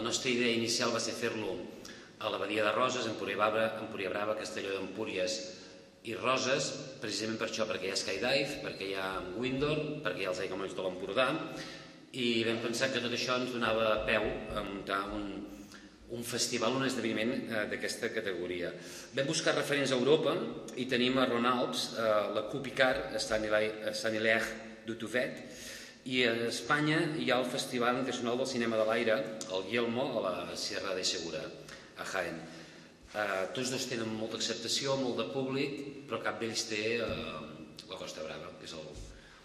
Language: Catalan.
la nostra idea inicial va ser fer-lo a l'abadia de Roses, Empúria Brava, Empúria Brava Castelló d'Empúries i Roses, precisament per això, perquè hi ha skydive, perquè hi ha Windor, perquè hi ha els aiguamolls de l'Empordà, i vam pensar que tot això ens donava peu a muntar un, un festival, un esdeveniment eh, d'aquesta categoria. Vam buscar referents a Europa i tenim a Ronalds, eh, la Cupicar, a Sant-Hilaire d'Utuvet, i a Espanya hi ha el Festival Internacional del Cinema de l'Aire, el Guilmo, a la Sierra de Segura, a Jaén. Eh, tots dos tenen molta acceptació, molt de públic, però cap d'ells té eh, la Costa Brava, que és el,